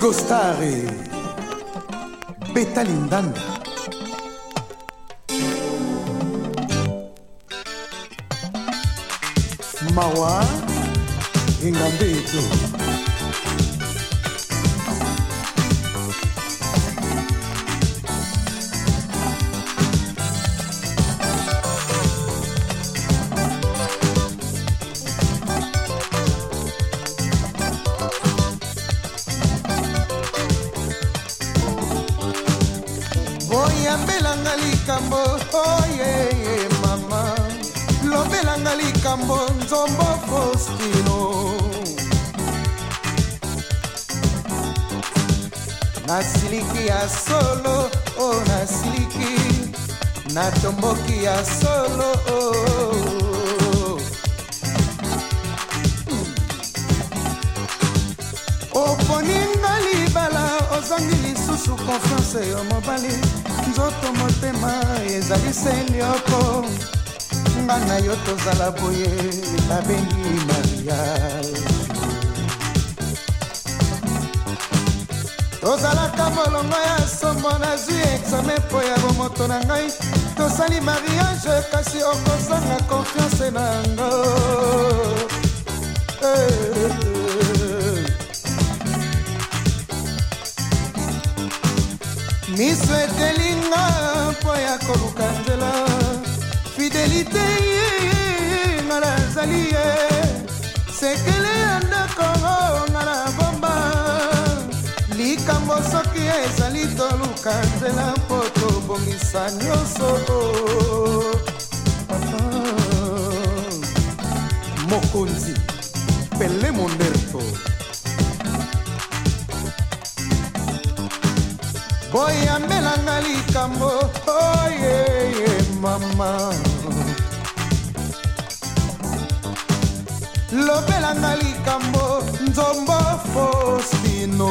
gostare, Betalindanda. Mauá, Engambeto. Nzombo fostino nasiliki ya solo o oh, nasiliki natomboki ya solo oh. oponinga libala ozangi lisusu konfiance yo mobali. Nzoto motema ezali se lioko nga na yo tozala boye babengi mariage tozalaka molongo ya sombo nazwi exame mpo ya bomoto na ngai tosali mariage kasi okozanga konfiance na yango hey. Eh, eh. miso etelinga mpo ya koluka nzela fidelite nga nazali ye. Sekele ya ndako nga na bomba. Likambo soki ezali toluka nzela mpo tobongisa nyonso. Mokonzi pele monderto boyambelanga likambo. Oyeye oh, mama lobelanga likambo nzombo fostino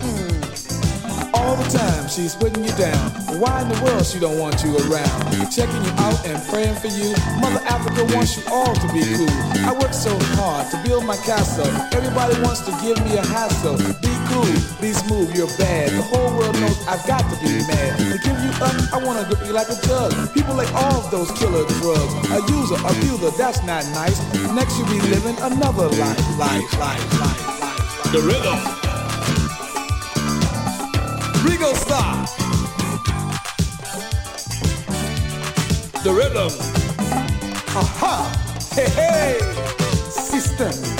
mm. all the time she's putting you down. Why in the world she don't want you around? Checking you out and praying for you. Mother Africa wants you all to be cool. I work so hard to my castle. Everybody wants to give me a hassle. Be cool, be smooth, you're bad. The whole world knows I've got to be mad. To give you up, I wanna grip you like a jug. People like all of those killer drugs. A user, abuser, that's not nice. Next you'll be living another life, life, life, life, life. The rhythm. Rigo Star. The rhythm. Aha! Hey, hey! System.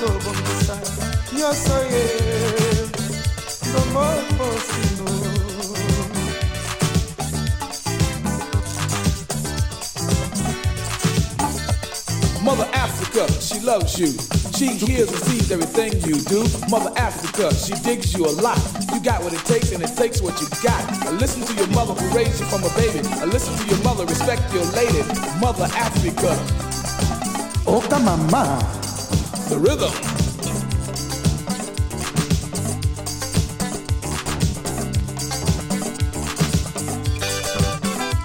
tobongisa nyonso ye ndomokosino Mother Africa, she loves you. She hears and sees everything you do. Mother Africa, she digs you a lot. You got what it takes and it takes what you got. I listen to your mother who raised you from a baby. I listen to your mother, respect your lady. Mother Africa. Oka mama. The rhythm.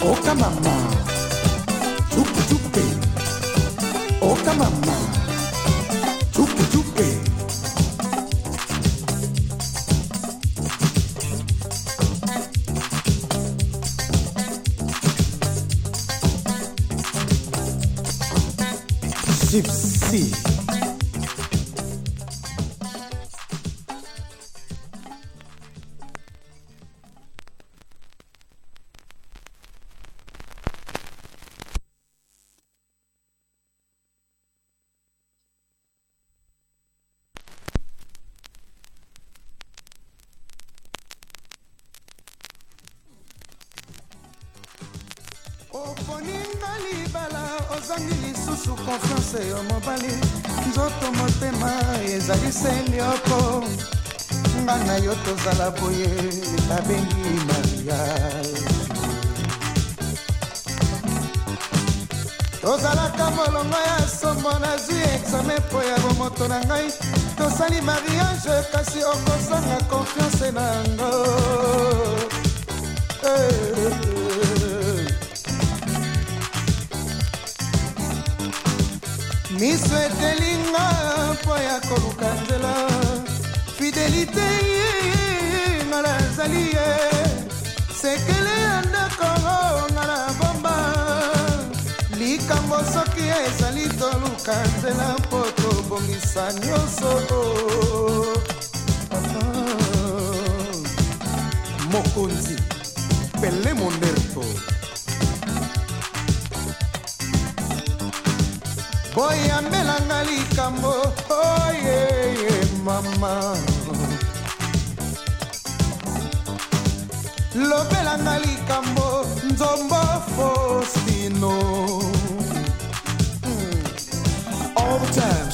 Oka mama, chupi chupi. Oka mama, chupi chupi. Gypsy. Oponinga libala ozangi lisusu konfiance yo mobali. Nzoto motema ezali se lioko nga na yo tozala boye babengi mariage tozalaka molongo ya sombo nazwi examen mpo ya bomoto na ngai. Tosali mariage kasi okosanga konfiance na yango miso etelinga mpo ya koluka nzela fidelite nga nazali ye. Sekele ya ndako nga na bomba. Likambo soki ezali toluka nzela mpo tobongisa nyonso. Mokonzi pele monderto boyambelanga likambo oyeye mama. Lobelanga likambo nzombo fostino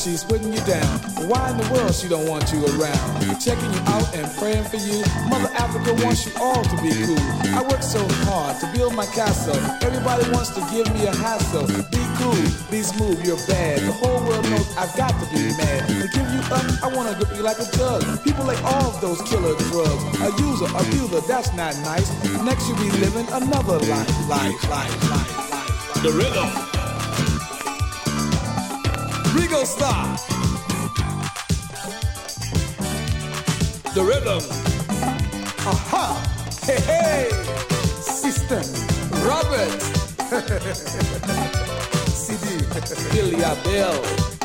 she's putting you down. Why in the world she don't want you around? Checking you out and praying for you. Mother Africa wants you all to be cool. I work so hard to build my castle. Everybody wants to give me a hassle. Be cool, be smooth, you're bad. The whole world knows I've got to be mad. To give you up, I wanna grip you like a jug. People like all of those killer drugs. A user, a abuser, that's not nice. Next you'll be living another life, life, life, life, life. The rhythm. Rigo Star. The rhythm. aha Hey, hey. system Robert. cd Billy Abel.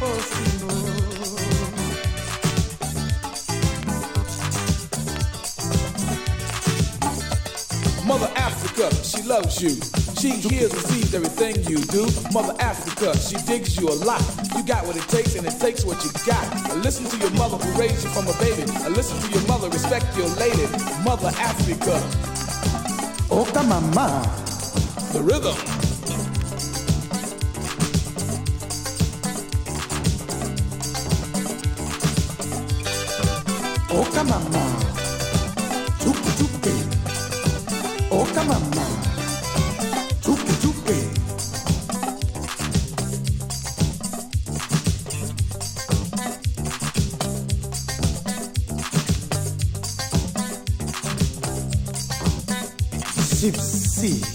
Posino Mother Africa, she loves you. She hears and sees everything you do. Mother Africa, she digs you a lot. You got what it takes and it takes what you got. Uh, Listen to your mother who raised you from a baby. Uh, Listen to your mother, respect your lady. Mother Africa, oka mama The rhythm. oka mama. Chupe chupe oka mama. Chupe chupe gypsy